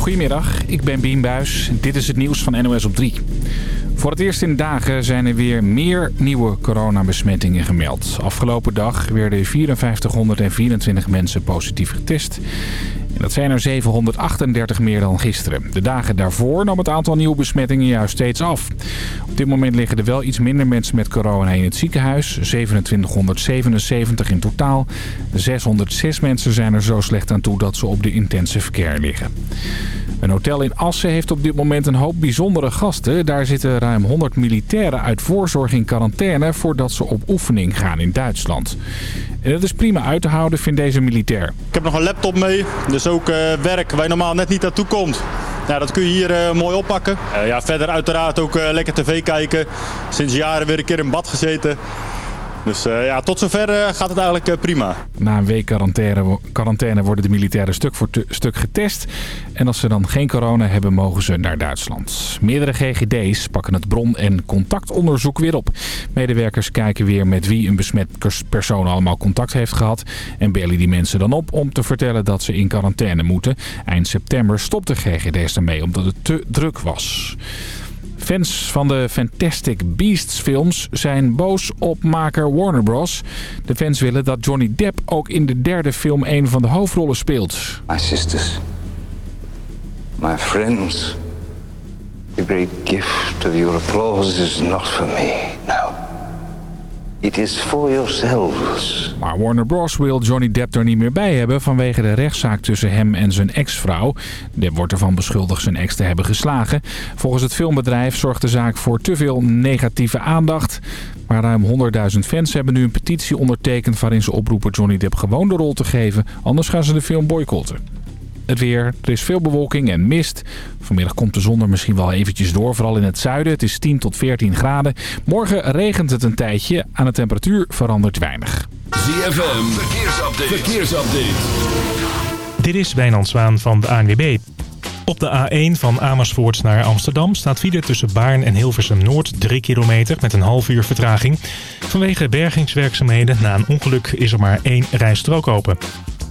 Goedemiddag, ik ben Bien Buis. Dit is het nieuws van NOS op 3. Voor het eerst in dagen zijn er weer meer nieuwe coronabesmettingen gemeld. Afgelopen dag werden 5424 mensen positief getest. En dat zijn er 738 meer dan gisteren. De dagen daarvoor nam het aantal nieuwe besmettingen juist steeds af. Op dit moment liggen er wel iets minder mensen met corona in het ziekenhuis. 2777 in totaal. 606 mensen zijn er zo slecht aan toe dat ze op de intensive care liggen. Een hotel in Assen heeft op dit moment een hoop bijzondere gasten. Daar zitten ruim 100 militairen uit voorzorg in quarantaine voordat ze op oefening gaan in Duitsland. En dat is prima uit te houden, vindt deze militair. Ik heb nog een laptop mee, dus ook uh, werk waar je normaal net niet naartoe komt. Nou, dat kun je hier uh, mooi oppakken. Uh, ja, verder uiteraard ook lekker tv kijken. Sinds jaren weer een keer in bad gezeten. Dus uh, ja, tot zover uh, gaat het eigenlijk uh, prima. Na een week quarantaine, quarantaine worden de militairen stuk voor stuk getest. En als ze dan geen corona hebben, mogen ze naar Duitsland. Meerdere GGD's pakken het bron- en contactonderzoek weer op. Medewerkers kijken weer met wie een besmet persoon allemaal contact heeft gehad. En bellen die mensen dan op om te vertellen dat ze in quarantaine moeten. Eind september stopte GGD's ermee omdat het te druk was. Fans van de Fantastic Beasts films zijn boos op maker Warner Bros. De fans willen dat Johnny Depp ook in de derde film een van de hoofdrollen speelt. My sisters, my friends, the great gift of your applause is not for me now. It is for yourselves. Maar Warner Bros. wil Johnny Depp er niet meer bij hebben vanwege de rechtszaak tussen hem en zijn ex-vrouw. Depp wordt ervan beschuldigd zijn ex te hebben geslagen. Volgens het filmbedrijf zorgt de zaak voor te veel negatieve aandacht. Maar ruim 100.000 fans hebben nu een petitie ondertekend waarin ze oproepen Johnny Depp gewoon de rol te geven. Anders gaan ze de film boycotten. Het weer, er is veel bewolking en mist. Vanmiddag komt de zon er misschien wel eventjes door, vooral in het zuiden. Het is 10 tot 14 graden. Morgen regent het een tijdje. Aan de temperatuur verandert weinig. ZFM, verkeersupdate. verkeersupdate. Dit is Wijnand Zwaan van de ANWB. Op de A1 van Amersfoort naar Amsterdam staat file tussen Baarn en Hilversum Noord 3 kilometer met een half uur vertraging. Vanwege bergingswerkzaamheden na een ongeluk is er maar één rijstrook open.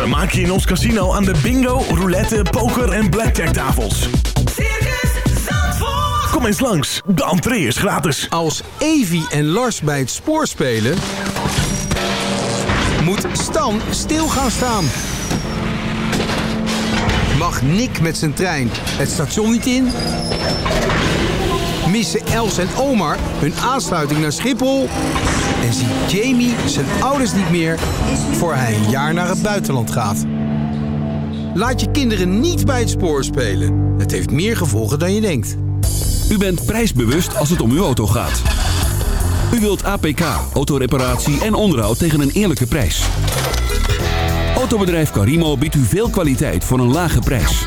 Vermaak je in ons casino aan de bingo, roulette, poker en blackjack tafels. Circus Zandvoort. Kom eens langs, de entree is gratis. Als Evie en Lars bij het spoor spelen... moet Stan stil gaan staan. Mag Nick met zijn trein het station niet in? Missen Els en Omar hun aansluiting naar Schiphol? En ziet Jamie zijn ouders niet meer voor hij een jaar naar het buitenland gaat? Laat je kinderen niet bij het spoor spelen. Het heeft meer gevolgen dan je denkt. U bent prijsbewust als het om uw auto gaat. U wilt APK, autoreparatie en onderhoud tegen een eerlijke prijs. Autobedrijf Carimo biedt u veel kwaliteit voor een lage prijs.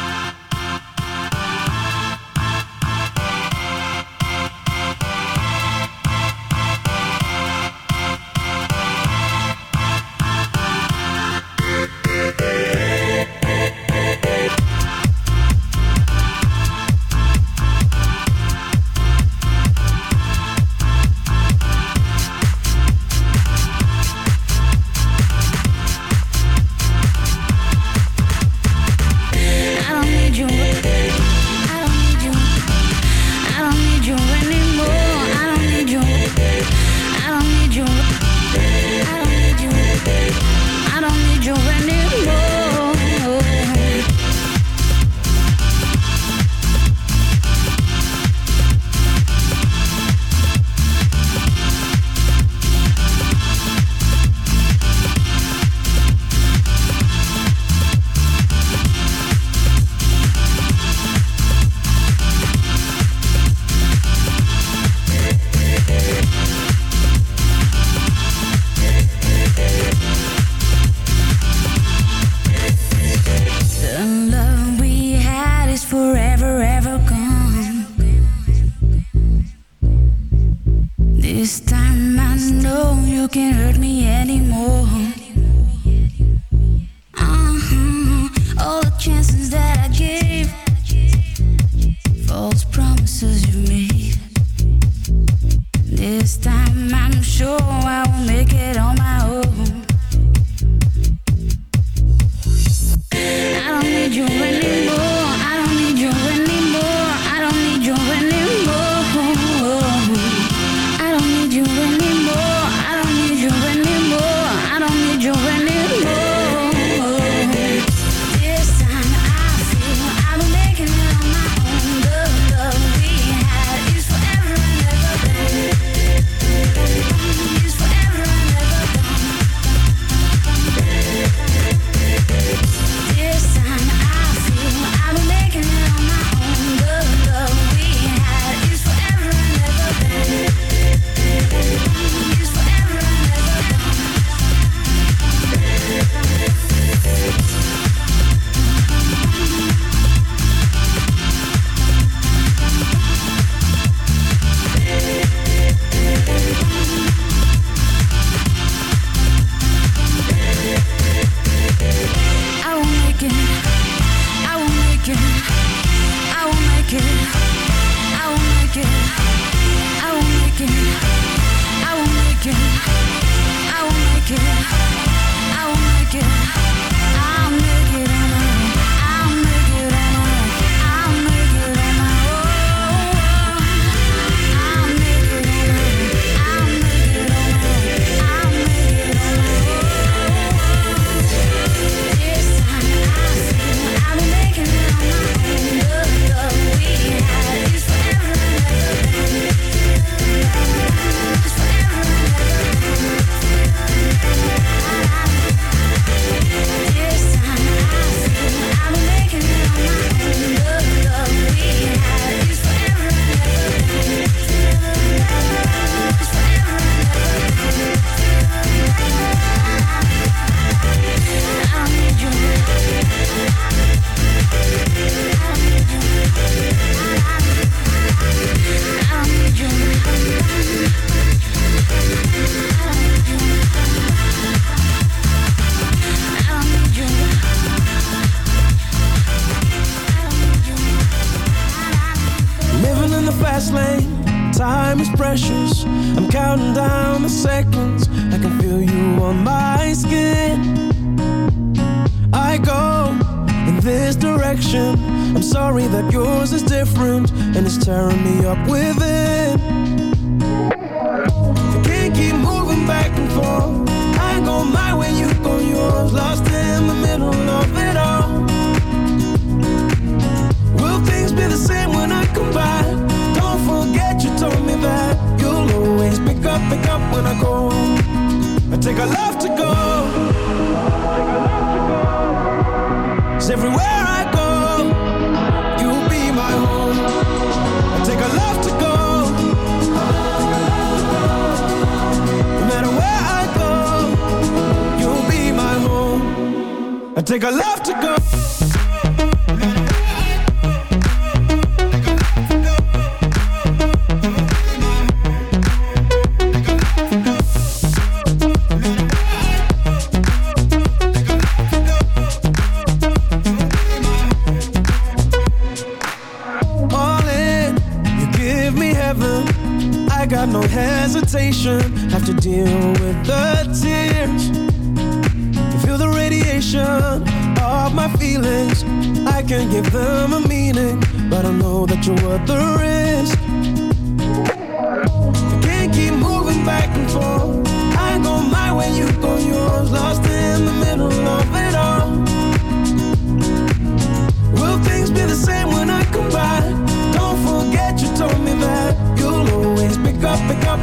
station Have to deal with the tears. Feel the radiation of my feelings. I can't give them a meaning But I know that you're worth the risk. I can't keep moving back and forth. I go my way, you go yours. Lost in the middle.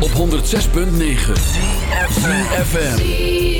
Op 106.9 CFFM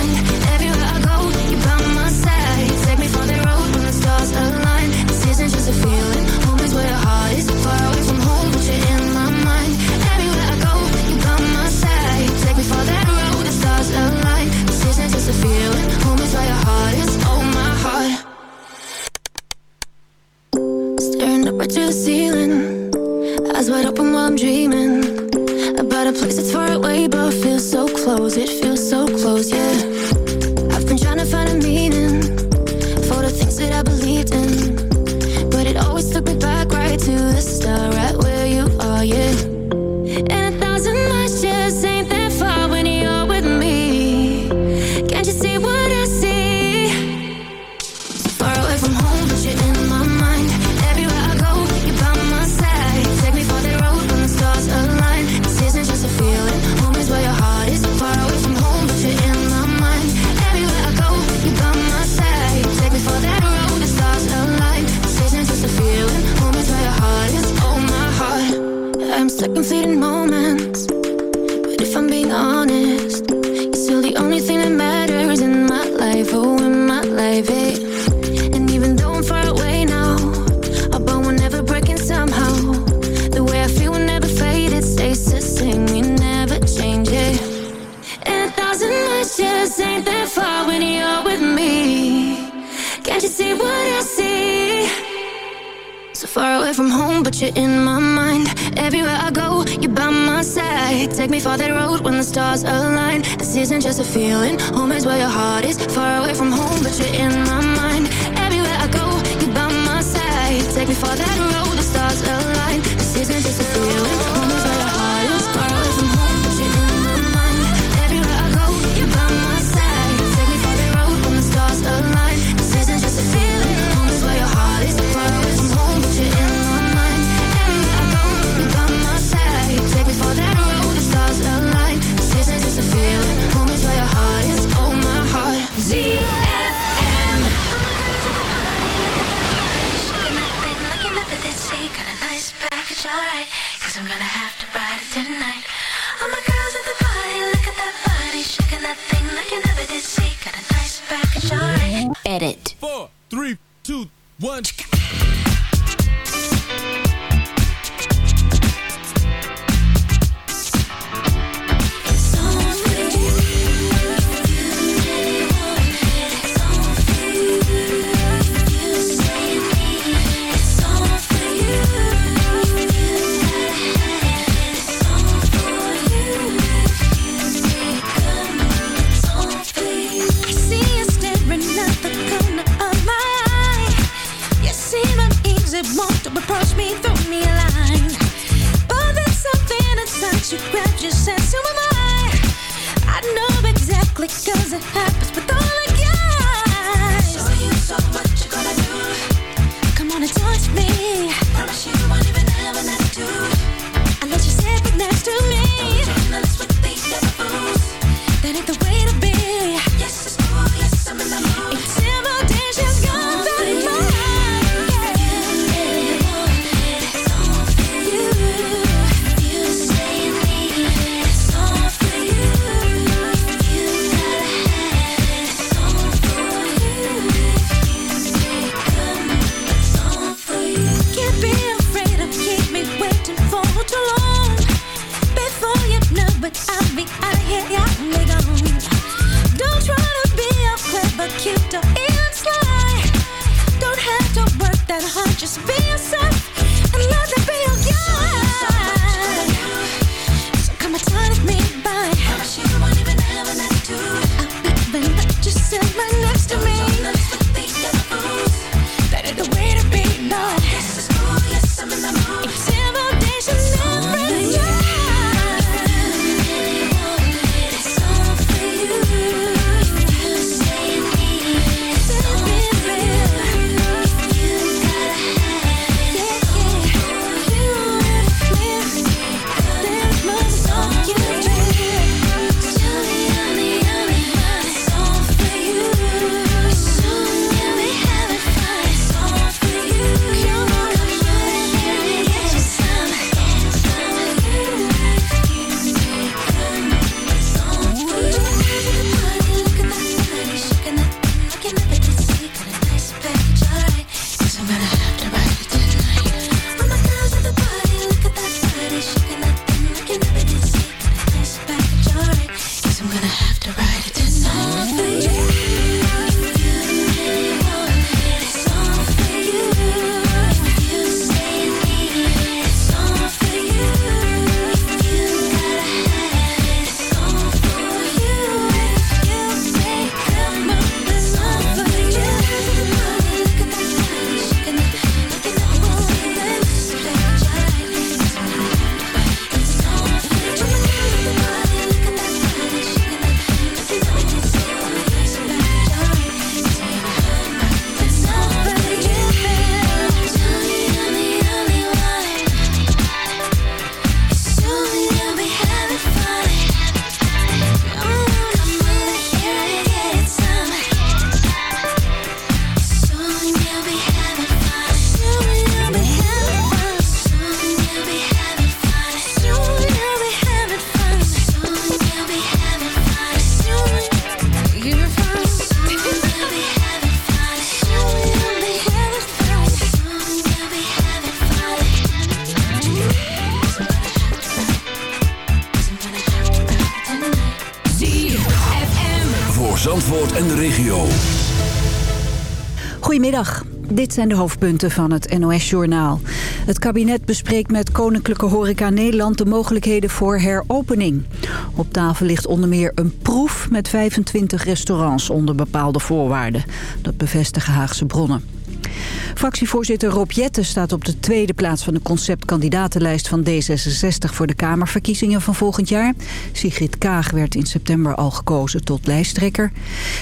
Edit. Regio. Goedemiddag. Dit zijn de hoofdpunten van het NOS-journaal. Het kabinet bespreekt met Koninklijke Horeca Nederland de mogelijkheden voor heropening. Op tafel ligt onder meer een proef met 25 restaurants onder bepaalde voorwaarden. Dat bevestigen Haagse bronnen. Fractievoorzitter Rob Jetten staat op de tweede plaats van de conceptkandidatenlijst van D66 voor de Kamerverkiezingen van volgend jaar. Sigrid Kaag werd in september al gekozen tot lijsttrekker.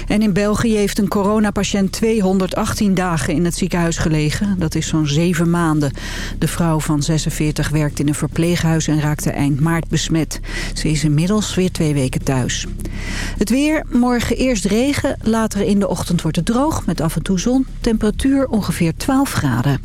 En in België heeft een coronapatiënt 218 dagen in het ziekenhuis gelegen. Dat is zo'n zeven maanden. De vrouw van 46 werkt in een verpleeghuis en raakte eind maart besmet. Ze is inmiddels weer twee weken thuis. Het weer, morgen eerst regen, later in de ochtend wordt het droog met af en toe zon. Temperatuur ongeveer 12 graden.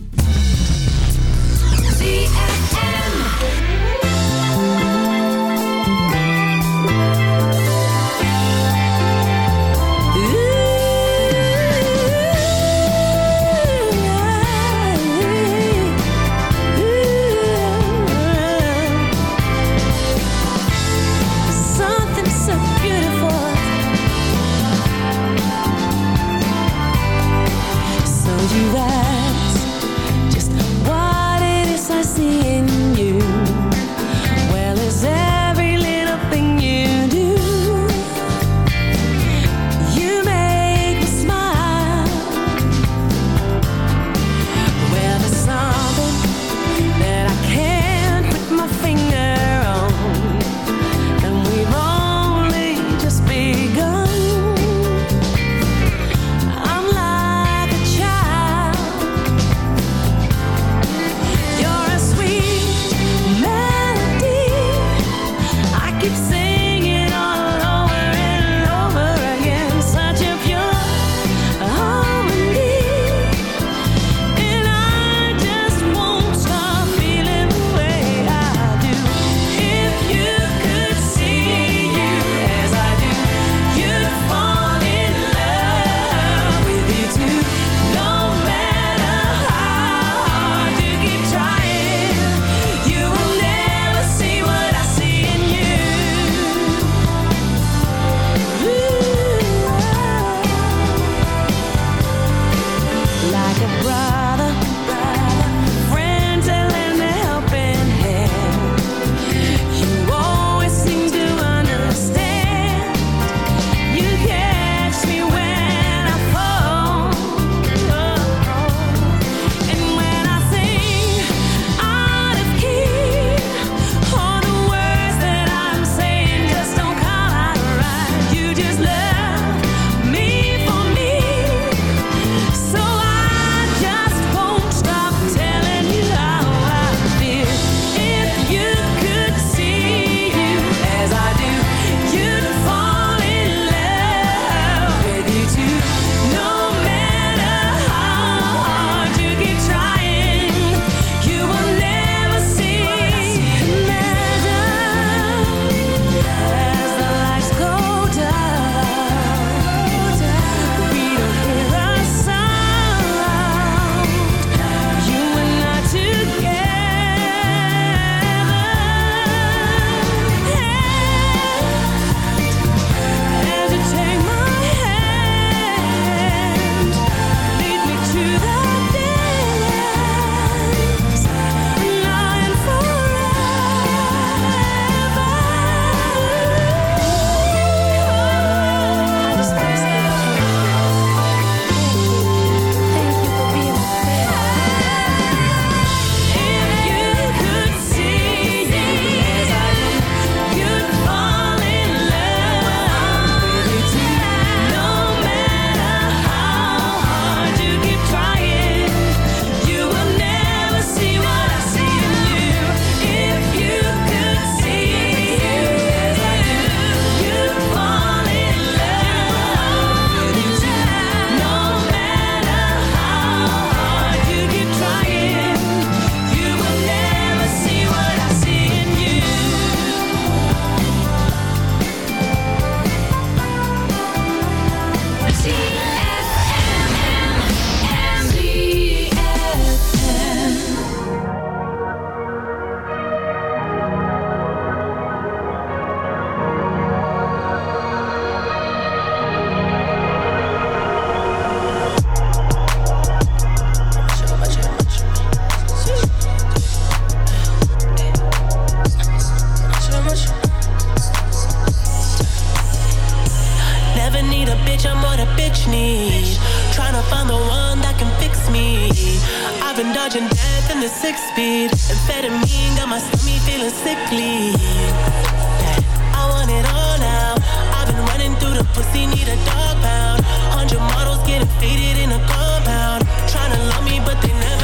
speed. Amphetamine got my stomach feeling sickly. I want it all now. I've been running through the pussy, need a dog pound. Hundred models getting faded in a compound. Trying to love me but they never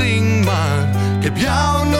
herinnering, maar ik heb jou